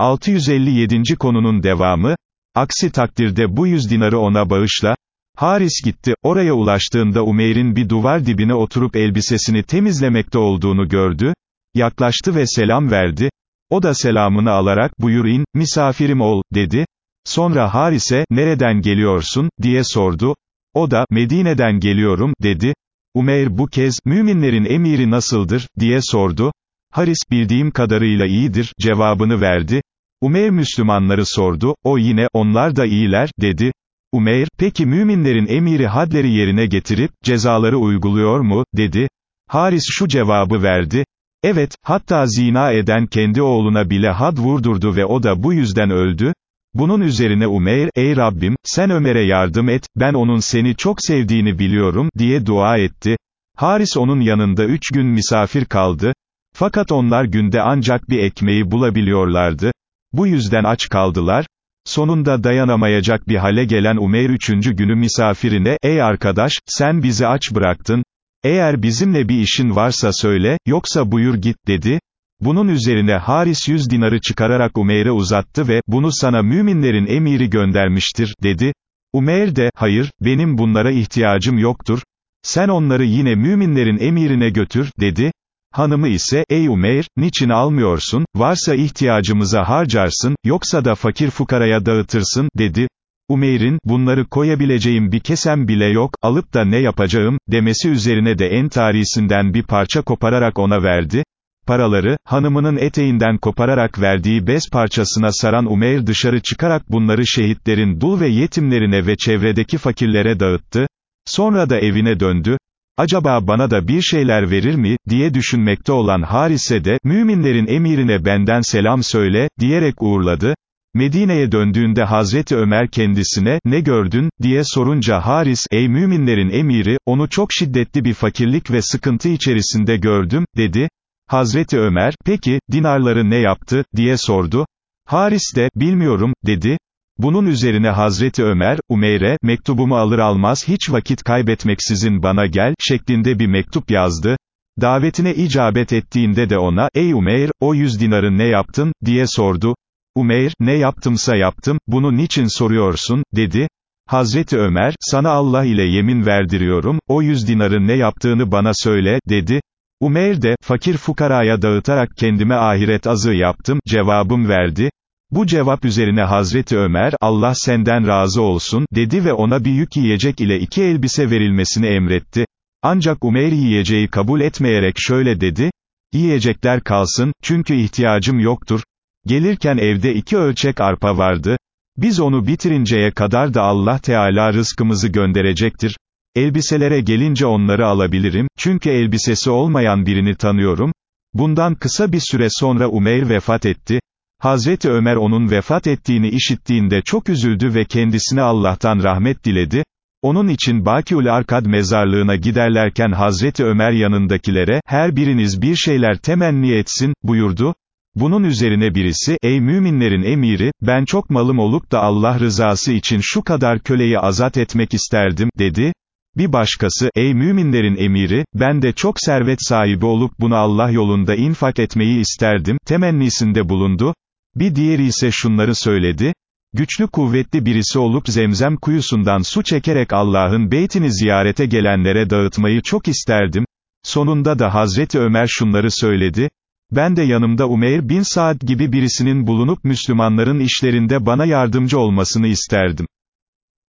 657. konunun devamı, aksi takdirde bu yüz dinarı ona bağışla, Haris gitti, oraya ulaştığında Umeyr'in bir duvar dibine oturup elbisesini temizlemekte olduğunu gördü, yaklaştı ve selam verdi, o da selamını alarak buyur in, misafirim ol, dedi, sonra Haris'e, nereden geliyorsun, diye sordu, o da, Medine'den geliyorum, dedi, Umeyr bu kez, müminlerin emiri nasıldır, diye sordu, Haris, bildiğim kadarıyla iyidir, cevabını verdi, Umeyr Müslümanları sordu, o yine, onlar da iyiler, dedi, Umeyr, peki müminlerin emiri hadleri yerine getirip, cezaları uyguluyor mu, dedi, Haris şu cevabı verdi, evet, hatta zina eden kendi oğluna bile had vurdurdu ve o da bu yüzden öldü, bunun üzerine Umeyr, ey Rabbim, sen Ömer'e yardım et, ben onun seni çok sevdiğini biliyorum, diye dua etti. Haris onun yanında üç gün misafir kaldı. Fakat onlar günde ancak bir ekmeği bulabiliyorlardı. Bu yüzden aç kaldılar. Sonunda dayanamayacak bir hale gelen Umeyr üçüncü günü misafirine, ey arkadaş, sen bizi aç bıraktın. Eğer bizimle bir işin varsa söyle, yoksa buyur git, dedi. Bunun üzerine Haris yüz dinarı çıkararak Umeyr'e uzattı ve, bunu sana müminlerin emiri göndermiştir, dedi. Umeyr de, hayır, benim bunlara ihtiyacım yoktur. Sen onları yine müminlerin emirine götür, dedi. Hanımı ise, ey Umeyr, niçin almıyorsun, varsa ihtiyacımıza harcarsın, yoksa da fakir fukaraya dağıtırsın, dedi. Umeyr'in, bunları koyabileceğim bir kesem bile yok, alıp da ne yapacağım, demesi üzerine de entarisinden bir parça kopararak ona verdi. Paraları, hanımının eteğinden kopararak verdiği bez parçasına saran Umeyr dışarı çıkarak bunları şehitlerin dul ve yetimlerine ve çevredeki fakirlere dağıttı. Sonra da evine döndü. Acaba bana da bir şeyler verir mi, diye düşünmekte olan Harise de, müminlerin emirine benden selam söyle, diyerek uğurladı. Medine'ye döndüğünde Hazreti Ömer kendisine, ne gördün, diye sorunca Haris, ey müminlerin emiri, onu çok şiddetli bir fakirlik ve sıkıntı içerisinde gördüm, dedi. Hazreti Ömer, peki, dinarları ne yaptı, diye sordu. Haris de, bilmiyorum, dedi. Bunun üzerine Hazreti Ömer, Umeyr'e, mektubumu alır almaz hiç vakit kaybetmeksizin bana gel, şeklinde bir mektup yazdı. Davetine icabet ettiğinde de ona, ey Umeyr, o yüz dinarı ne yaptın, diye sordu. Umeyr, ne yaptımsa yaptım, bunu niçin soruyorsun, dedi. Hazreti Ömer, sana Allah ile yemin verdiriyorum, o yüz dinarı ne yaptığını bana söyle, dedi. Umeyr de, fakir fukaraya dağıtarak kendime ahiret azı yaptım, cevabım verdi. Bu cevap üzerine Hazreti Ömer, Allah senden razı olsun, dedi ve ona bir yük yiyecek ile iki elbise verilmesini emretti. Ancak Umeyr yiyeceği kabul etmeyerek şöyle dedi, yiyecekler kalsın, çünkü ihtiyacım yoktur. Gelirken evde iki ölçek arpa vardı. Biz onu bitirinceye kadar da Allah Teala rızkımızı gönderecektir. Elbiselere gelince onları alabilirim, çünkü elbisesi olmayan birini tanıyorum. Bundan kısa bir süre sonra Umeyr vefat etti. Hazreti Ömer onun vefat ettiğini işittiğinde çok üzüldü ve kendisine Allah'tan rahmet diledi. Onun için Bakiul Arkad mezarlığına giderlerken Hazreti Ömer yanındakilere, her biriniz bir şeyler temenni etsin, buyurdu. Bunun üzerine birisi, ey müminlerin emiri, ben çok malım olup da Allah rızası için şu kadar köleyi azat etmek isterdim, dedi. Bir başkası, ey müminlerin emiri, ben de çok servet sahibi olup bunu Allah yolunda infak etmeyi isterdim, temennisinde bulundu. Bir diğeri ise şunları söyledi, güçlü kuvvetli birisi olup zemzem kuyusundan su çekerek Allah'ın beytini ziyarete gelenlere dağıtmayı çok isterdim. Sonunda da Hazreti Ömer şunları söyledi, ben de yanımda Umeyr bin Saad gibi birisinin bulunup Müslümanların işlerinde bana yardımcı olmasını isterdim.